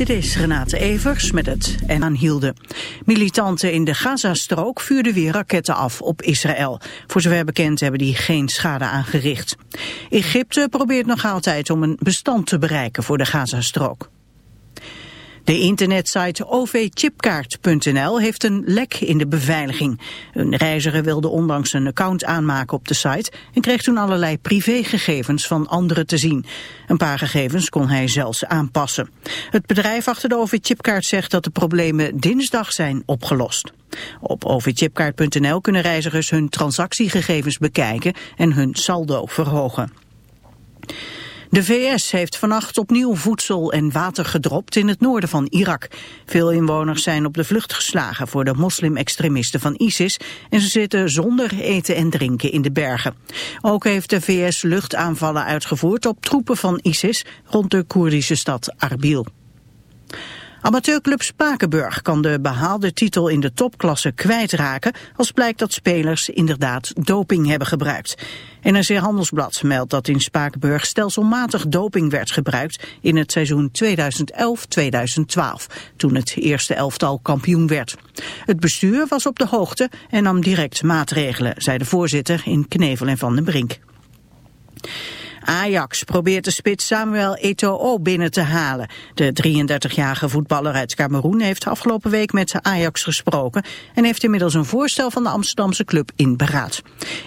Dit is Renate Evers met het en aanhielden. Militanten in de Gazastrook vuurden weer raketten af op Israël. Voor zover bekend hebben die geen schade aangericht. Egypte probeert nog altijd om een bestand te bereiken voor de Gazastrook. De internetsite ovchipkaart.nl heeft een lek in de beveiliging. Een reiziger wilde onlangs een account aanmaken op de site... en kreeg toen allerlei privégegevens van anderen te zien. Een paar gegevens kon hij zelfs aanpassen. Het bedrijf achter de OV-chipkaart zegt dat de problemen dinsdag zijn opgelost. Op ovchipkaart.nl kunnen reizigers hun transactiegegevens bekijken en hun saldo verhogen. De VS heeft vannacht opnieuw voedsel en water gedropt in het noorden van Irak. Veel inwoners zijn op de vlucht geslagen voor de moslim-extremisten van ISIS en ze zitten zonder eten en drinken in de bergen. Ook heeft de VS luchtaanvallen uitgevoerd op troepen van ISIS rond de Koerdische stad Arbil. Amateurclub Spakenburg kan de behaalde titel in de topklasse kwijtraken als blijkt dat spelers inderdaad doping hebben gebruikt. NRC Handelsblad meldt dat in Spakenburg stelselmatig doping werd gebruikt in het seizoen 2011-2012, toen het eerste elftal kampioen werd. Het bestuur was op de hoogte en nam direct maatregelen, zei de voorzitter in Knevel en Van den Brink. Ajax probeert de spits Samuel Eto'o binnen te halen. De 33-jarige voetballer uit Cameroen heeft afgelopen week met Ajax gesproken... en heeft inmiddels een voorstel van de Amsterdamse club in beraad.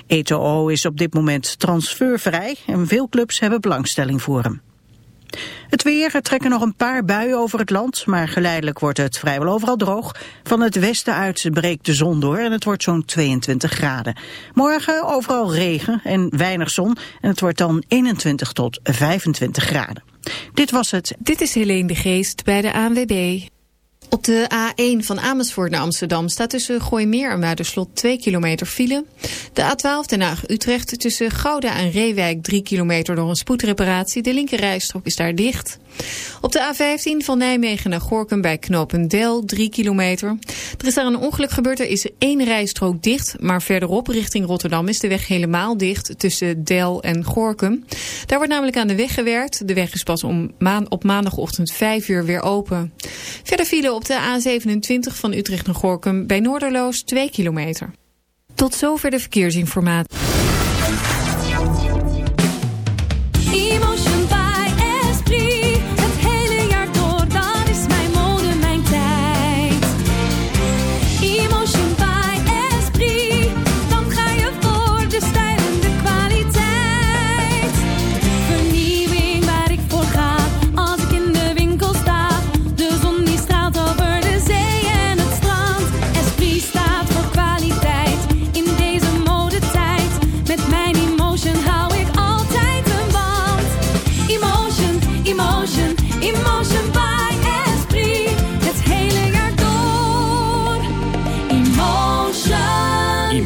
Eto'o is op dit moment transfervrij en veel clubs hebben belangstelling voor hem. Het weer, er trekken nog een paar buien over het land, maar geleidelijk wordt het vrijwel overal droog. Van het westen uit breekt de zon door en het wordt zo'n 22 graden. Morgen overal regen en weinig zon en het wordt dan 21 tot 25 graden. Dit was het. Dit is Helene de Geest bij de ANWB. Op de A1 van Amersfoort naar Amsterdam staat tussen Gooimeer en Muiderslot 2 kilometer file. De A12 Den Haag-Utrecht tussen Gouda en Reewijk 3 kilometer door een spoedreparatie. De linkerrijstrook is daar dicht. Op de A15 van Nijmegen naar Gorkum bij Knopendel 3 kilometer. Er is daar een ongeluk gebeurd. Er is één rijstrook dicht. Maar verderop richting Rotterdam is de weg helemaal dicht tussen Del en Gorkum. Daar wordt namelijk aan de weg gewerkt. De weg is pas om maan op maandagochtend 5 uur weer open. Verder vielen op de A27 van Utrecht naar Gorkum bij Noorderloos 2 kilometer. Tot zover de verkeersinformatie.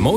most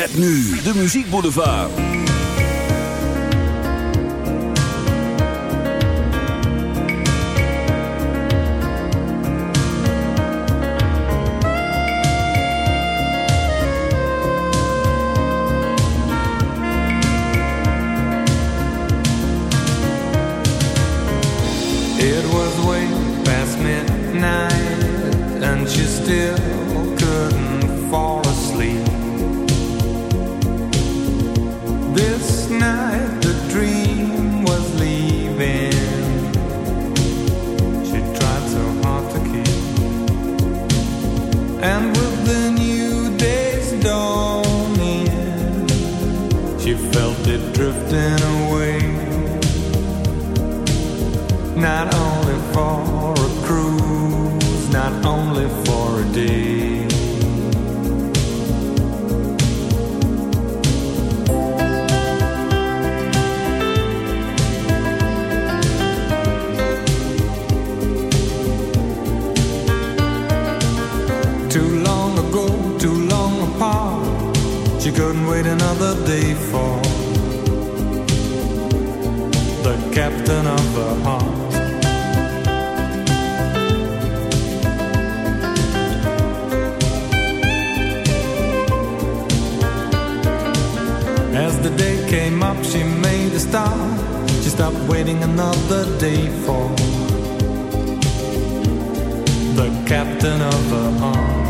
Met nu de muziekboulevard. It was way drifting away. Not only for a start. She stopped waiting another day for the captain of her heart.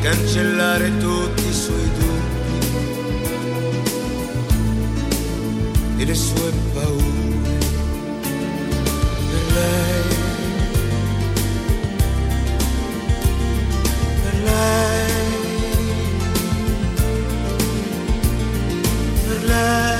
cancellare tutti i suoi dubbi e le sue paure. Per lei, per.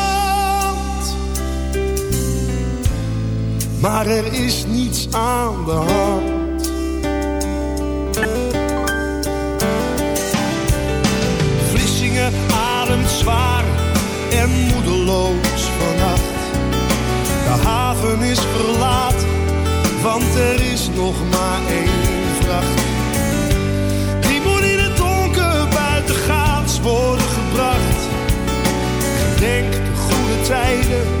Maar er is niets aan de hand. Vlissingen ademt zwaar en moedeloos vannacht. De haven is verlaten, want er is nog maar één vracht. Die moet in het donker buitengaats worden gebracht. Gedenk de goede tijden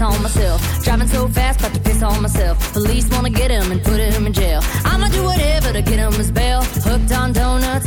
On myself. Driving so fast, but to piss on myself. Police wanna get him and put him in jail. I'ma do whatever to get him his bail. Hooked on donuts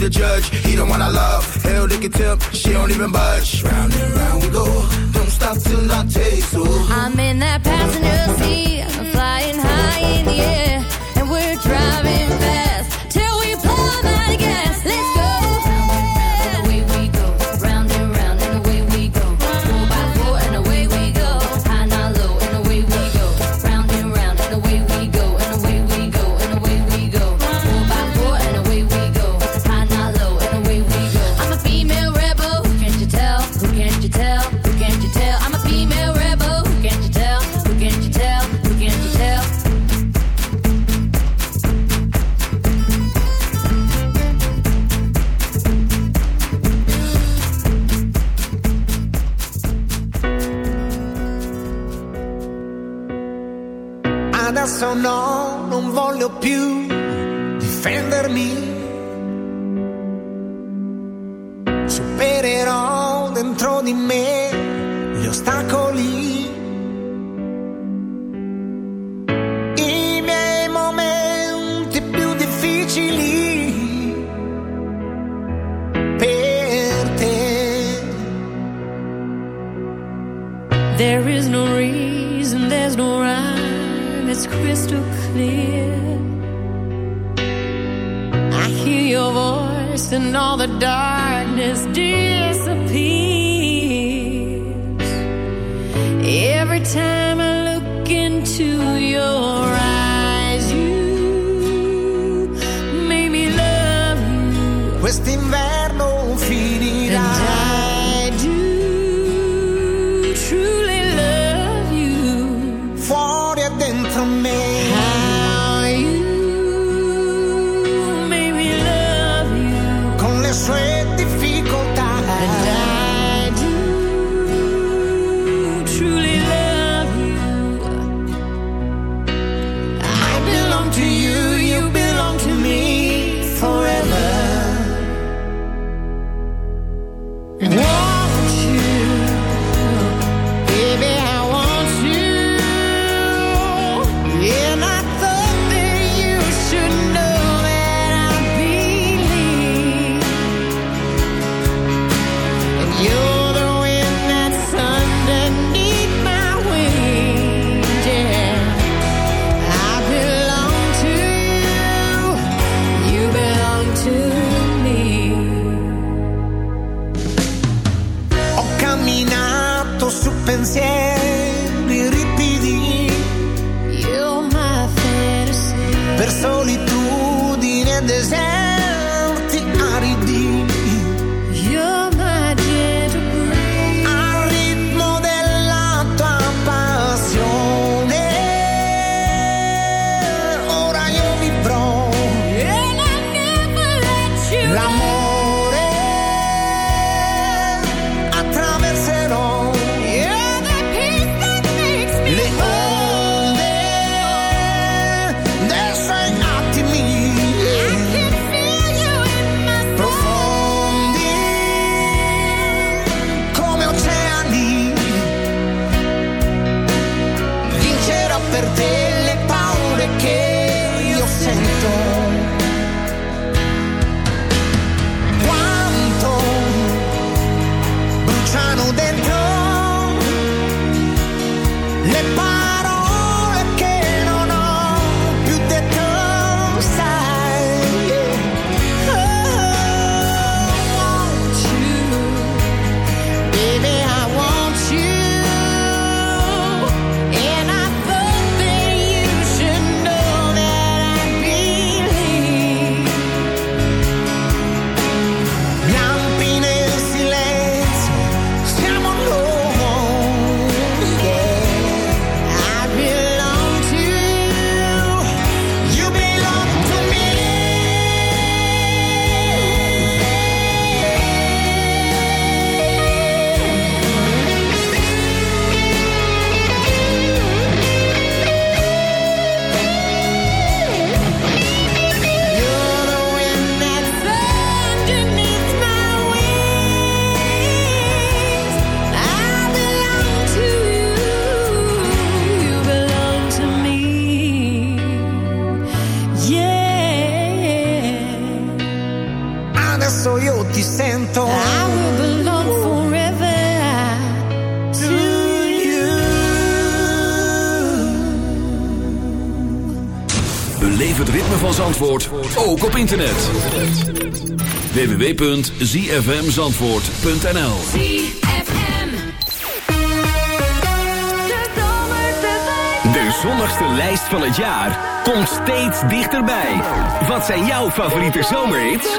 The judge, he the one I love. Hell, they can tip, she don't even budge. Round and round we go. Don't stop till I taste so. I'm in that passenger seat, I'm flying high in the air, www.zfmzandvoort.nl De zonnigste lijst van het jaar komt steeds dichterbij. Wat zijn jouw favoriete zomerhits?